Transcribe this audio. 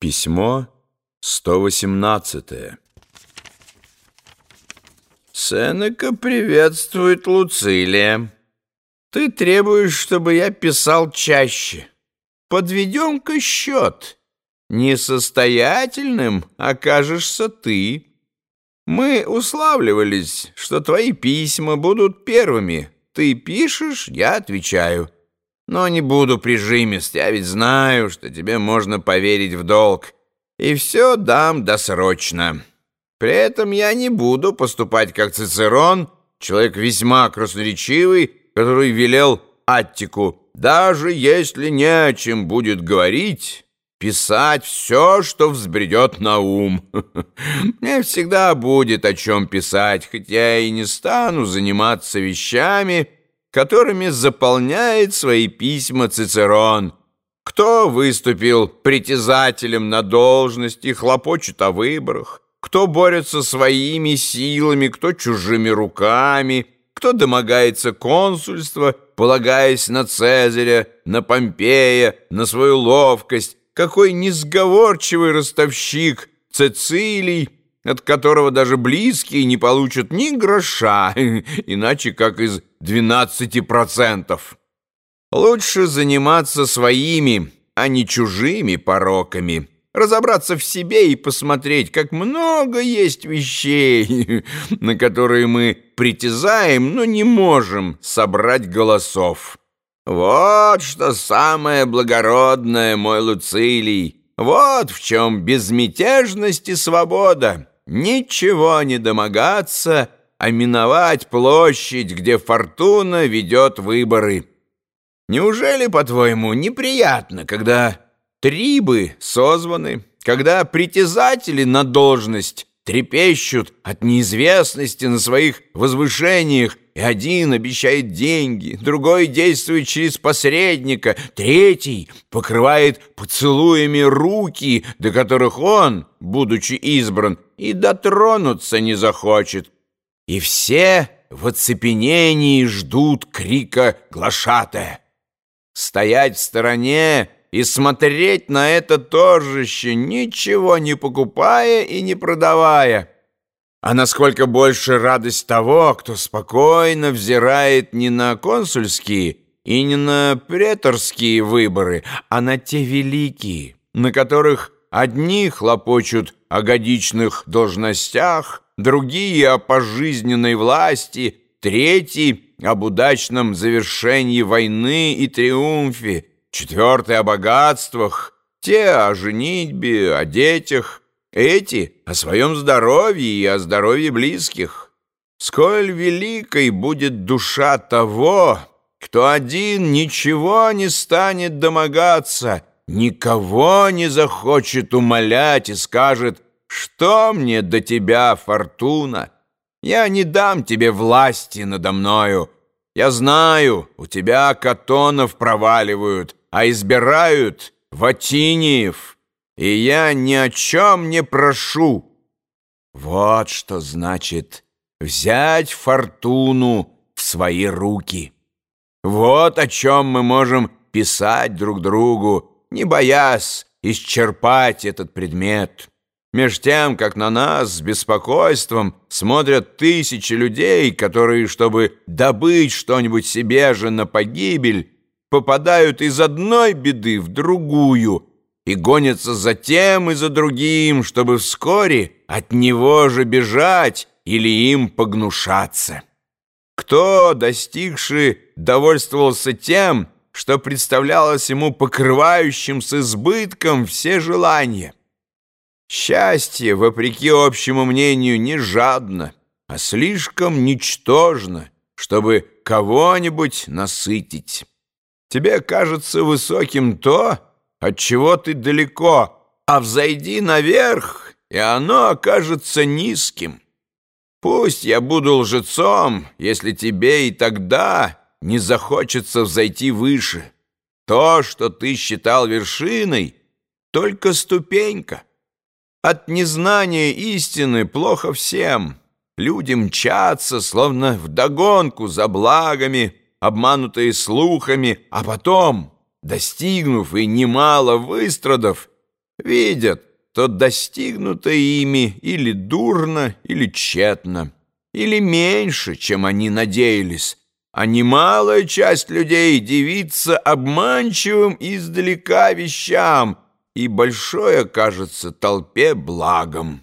Письмо 118 Сенека приветствует Луцилия. Ты требуешь, чтобы я писал чаще. Подведем-ка счет. Несостоятельным окажешься ты. Мы уславливались, что твои письма будут первыми. Ты пишешь, я отвечаю. Но не буду прижимист, я ведь знаю, что тебе можно поверить в долг. И все дам досрочно. При этом я не буду поступать как Цицерон, человек весьма красноречивый, который велел Аттику, даже если не о чем будет говорить, писать все, что взбредет на ум. Мне всегда будет о чем писать, хотя и не стану заниматься вещами, которыми заполняет свои письма Цицерон. Кто выступил притязателем на должность и хлопочет о выборах, кто борется своими силами, кто чужими руками, кто домогается консульства, полагаясь на Цезаря, на Помпея, на свою ловкость, какой несговорчивый ростовщик Цицилий, от которого даже близкие не получат ни гроша, иначе как из 12%. Лучше заниматься своими, а не чужими пороками. Разобраться в себе и посмотреть, как много есть вещей, на которые мы притязаем, но не можем собрать голосов. Вот что самое благородное, мой Луцилий. Вот в чем безмятежность и свобода. Ничего не домогаться, а миновать площадь, где фортуна ведет выборы. Неужели, по-твоему, неприятно, когда трибы созваны, когда притязатели на должность трепещут от неизвестности на своих возвышениях, и один обещает деньги, другой действует через посредника, третий покрывает поцелуями руки, до которых он, будучи избран, и дотронуться не захочет. И все в оцепенении ждут крика глашатая. Стоять в стороне и смотреть на это торжище, ничего не покупая и не продавая. А насколько больше радость того, кто спокойно взирает не на консульские и не на преторские выборы, а на те великие, на которых одни хлопочут о годичных должностях, другие о пожизненной власти, третий об удачном завершении войны и триумфе, четвертый о богатствах, те о женитьбе, о детях, эти о своем здоровье и о здоровье близких. Сколь великой будет душа того, кто один ничего не станет домогаться, никого не захочет умолять и скажет «Что мне до тебя, фортуна?» Я не дам тебе власти надо мною. Я знаю, у тебя катонов проваливают, а избирают ватиниев, и я ни о чем не прошу. Вот что значит взять фортуну в свои руки. Вот о чем мы можем писать друг другу, не боясь исчерпать этот предмет». Меж тем, как на нас с беспокойством смотрят тысячи людей, которые, чтобы добыть что-нибудь себе же на погибель, попадают из одной беды в другую и гонятся за тем и за другим, чтобы вскоре от него же бежать или им погнушаться. Кто, достигший, довольствовался тем, что представлялось ему покрывающим с избытком все желания? Счастье, вопреки общему мнению, не жадно, а слишком ничтожно, чтобы кого-нибудь насытить. Тебе кажется высоким то, от чего ты далеко, а взойди наверх, и оно окажется низким. Пусть я буду лжецом, если тебе и тогда не захочется взойти выше. То, что ты считал вершиной, только ступенька. От незнания истины плохо всем. Люди мчатся, словно вдогонку за благами, обманутые слухами, а потом, достигнув и немало выстрадов, видят, то достигнуто ими или дурно, или тщетно, или меньше, чем они надеялись, а немалая часть людей дивится обманчивым издалека вещам, и большое кажется толпе благом.